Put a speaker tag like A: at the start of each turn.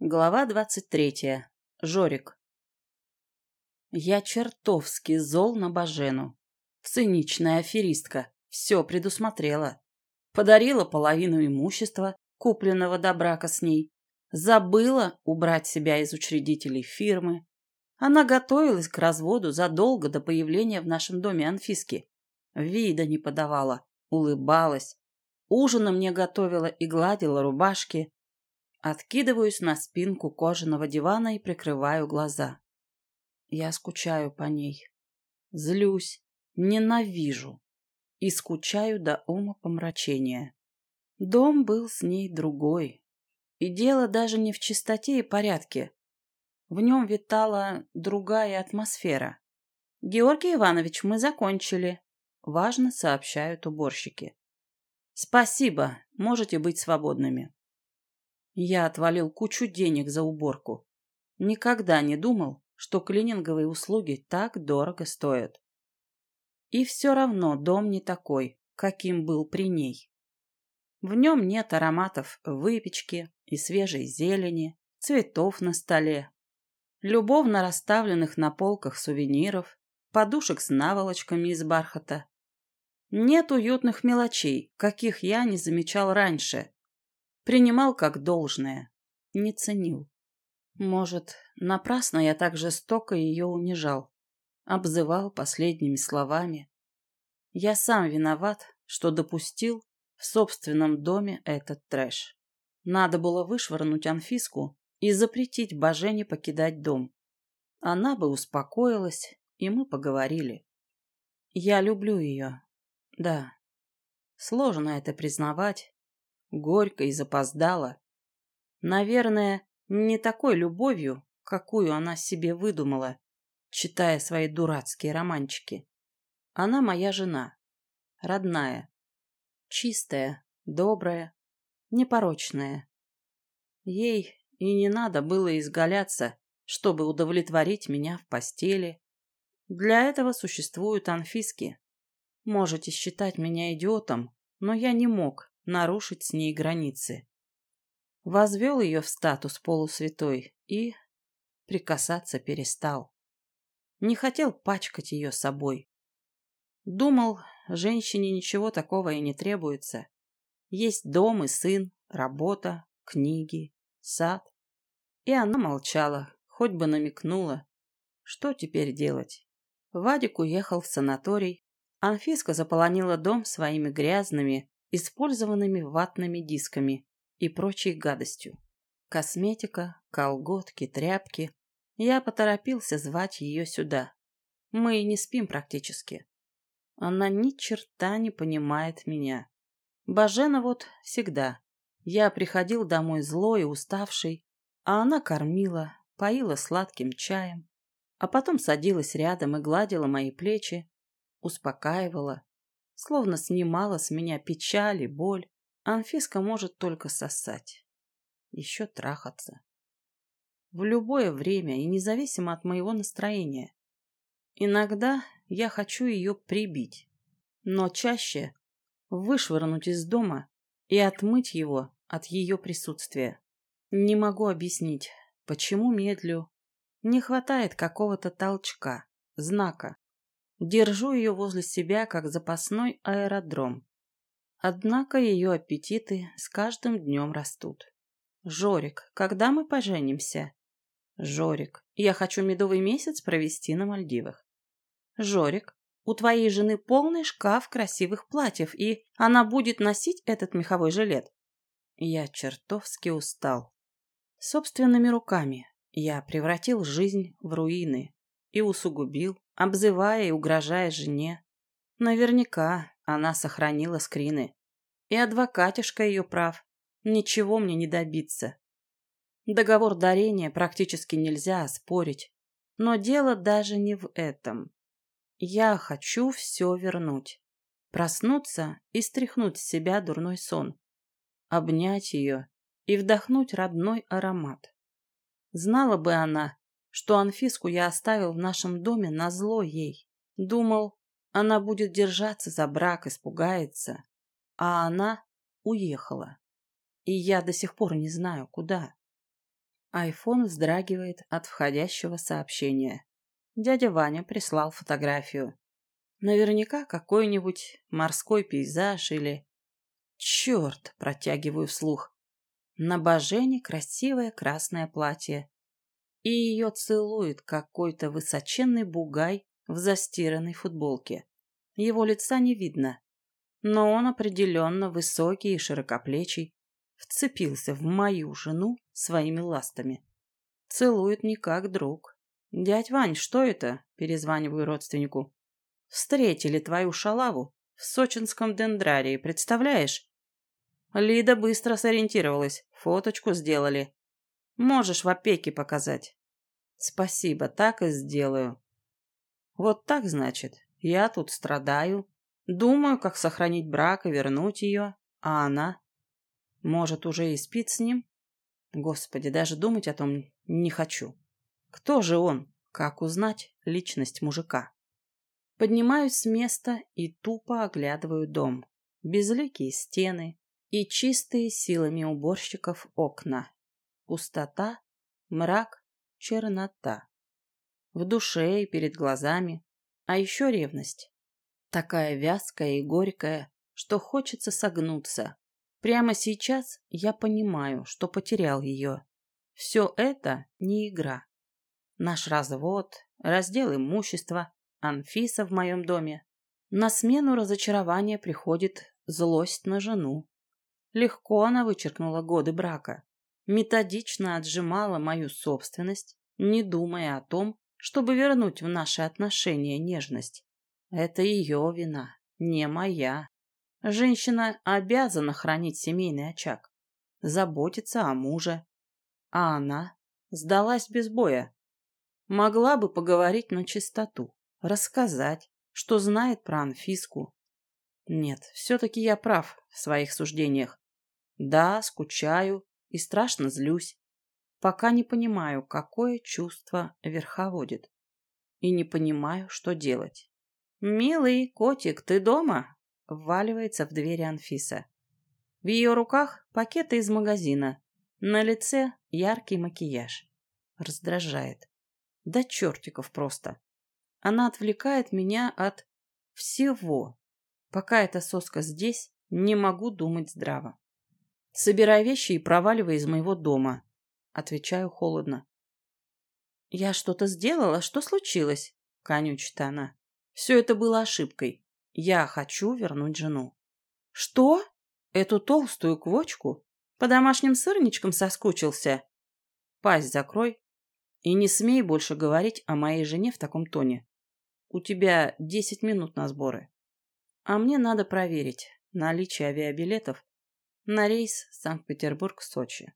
A: Глава двадцать третья. Жорик. Я чертовски зол на Бажену. Циничная аферистка. Все предусмотрела. Подарила половину имущества, купленного до брака с ней. Забыла убрать себя из учредителей фирмы. Она готовилась к разводу задолго до появления в нашем доме Анфиски. Вида не подавала, улыбалась. Ужина мне готовила и гладила рубашки, Откидываюсь на спинку кожаного дивана и прикрываю глаза. Я скучаю по ней. Злюсь, ненавижу и скучаю до ума помрачения. Дом был с ней другой. И дело даже не в чистоте и порядке. В нем витала другая атмосфера. «Георгий Иванович, мы закончили», — важно сообщают уборщики. «Спасибо, можете быть свободными». Я отвалил кучу денег за уборку. Никогда не думал, что клининговые услуги так дорого стоят. И все равно дом не такой, каким был при ней. В нем нет ароматов выпечки и свежей зелени, цветов на столе, любовно расставленных на полках сувениров, подушек с наволочками из бархата. Нет уютных мелочей, каких я не замечал раньше, Принимал как должное. Не ценил. Может, напрасно я так жестоко ее унижал. Обзывал последними словами. Я сам виноват, что допустил в собственном доме этот трэш. Надо было вышвырнуть Анфиску и запретить Божене покидать дом. Она бы успокоилась, и мы поговорили. Я люблю ее. Да. Сложно это признавать, горько и запоздала. Наверное, не такой любовью, какую она себе выдумала, читая свои дурацкие романчики. Она моя жена, родная, чистая, добрая, непорочная. Ей и не надо было изгаляться, чтобы удовлетворить меня в постели. Для этого существуют анфиски. Можете считать меня идиотом, но я не мог нарушить с ней границы. Возвел ее в статус полусвятой и прикасаться перестал. Не хотел пачкать ее собой. Думал, женщине ничего такого и не требуется. Есть дом и сын, работа, книги, сад. И она молчала, хоть бы намекнула. Что теперь делать? Вадик уехал в санаторий. Анфиска заполонила дом своими грязными, использованными ватными дисками и прочей гадостью. Косметика, колготки, тряпки. Я поторопился звать ее сюда. Мы не спим практически. Она ни черта не понимает меня. Бажена вот всегда. Я приходил домой злой и уставший, а она кормила, поила сладким чаем, а потом садилась рядом и гладила мои плечи, успокаивала, словно снимала с меня печаль и боль. Анфиска может только сосать. Еще трахаться. В любое время и независимо от моего настроения. Иногда я хочу ее прибить, но чаще вышвырнуть из дома и отмыть его от ее присутствия. Не могу объяснить, почему медлю. Не хватает какого-то толчка, знака, Держу ее возле себя, как запасной аэродром. Однако ее аппетиты с каждым днем растут. «Жорик, когда мы поженимся?» «Жорик, я хочу медовый месяц провести на Мальдивах». «Жорик, у твоей жены полный шкаф красивых платьев, и она будет носить этот меховой жилет». Я чертовски устал. Собственными руками я превратил жизнь в руины и усугубил обзывая и угрожая жене. Наверняка она сохранила скрины. И адвокатишка ее прав. Ничего мне не добиться. Договор дарения практически нельзя оспорить. Но дело даже не в этом. Я хочу все вернуть. Проснуться и стряхнуть с себя дурной сон. Обнять ее и вдохнуть родной аромат. Знала бы она, что Анфиску я оставил в нашем доме на зло ей. Думал, она будет держаться за брак, испугается. А она уехала. И я до сих пор не знаю, куда. Айфон вздрагивает от входящего сообщения. Дядя Ваня прислал фотографию. Наверняка какой-нибудь морской пейзаж или... Черт, протягиваю вслух. На Божене красивое красное платье. И ее целует какой-то высоченный бугай в застиранной футболке. Его лица не видно, но он определенно высокий и широкоплечий, вцепился в мою жену своими ластами. Целует не как друг. «Дядь Вань, что это?» – перезваниваю родственнику. «Встретили твою шалаву в сочинском дендрарии, представляешь?» Лида быстро сориентировалась, фоточку сделали. Можешь в опеке показать. Спасибо, так и сделаю. Вот так, значит, я тут страдаю, думаю, как сохранить брак и вернуть ее, а она... Может, уже и спит с ним? Господи, даже думать о том не хочу. Кто же он? Как узнать личность мужика? Поднимаюсь с места и тупо оглядываю дом. Безликие стены и чистые силами уборщиков окна. Пустота, мрак, чернота. В душе и перед глазами. А еще ревность. Такая вязкая и горькая, что хочется согнуться, Прямо сейчас я понимаю, что потерял ее. Все это не игра. Наш развод, раздел имущества, Анфиса в моем доме. На смену разочарования приходит злость на жену. Легко она вычеркнула годы брака. Методично отжимала мою собственность, не думая о том, чтобы вернуть в наши отношения нежность. Это ее вина, не моя. Женщина обязана хранить семейный очаг, заботиться о муже. А она сдалась без боя. Могла бы поговорить на чистоту, рассказать, что знает про Анфиску. Нет, все-таки я прав в своих суждениях. Да, скучаю и страшно злюсь, пока не понимаю, какое чувство верховодит. И не понимаю, что делать. «Милый котик, ты дома?» Вваливается в двери Анфиса. В ее руках пакеты из магазина. На лице яркий макияж. Раздражает. Да чертиков просто. Она отвлекает меня от всего. Пока эта соска здесь, не могу думать здраво. Собирай вещи и проваливай из моего дома. Отвечаю холодно. Я что-то сделала? Что случилось? Конючит она. Все это было ошибкой. Я хочу вернуть жену. Что? Эту толстую квочку? По домашним сырничкам соскучился? Пасть закрой и не смей больше говорить о моей жене в таком тоне. У тебя десять минут на сборы. А мне надо проверить наличие авиабилетов на рейс Санкт-Петербург-Сочи.